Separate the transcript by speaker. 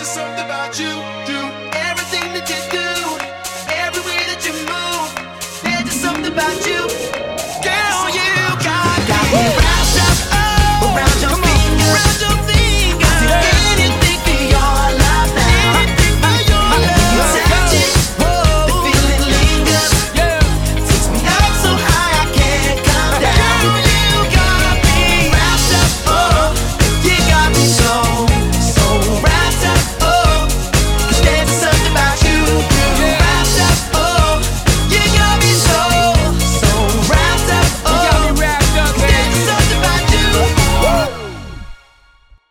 Speaker 1: Just something about you.
Speaker 2: You.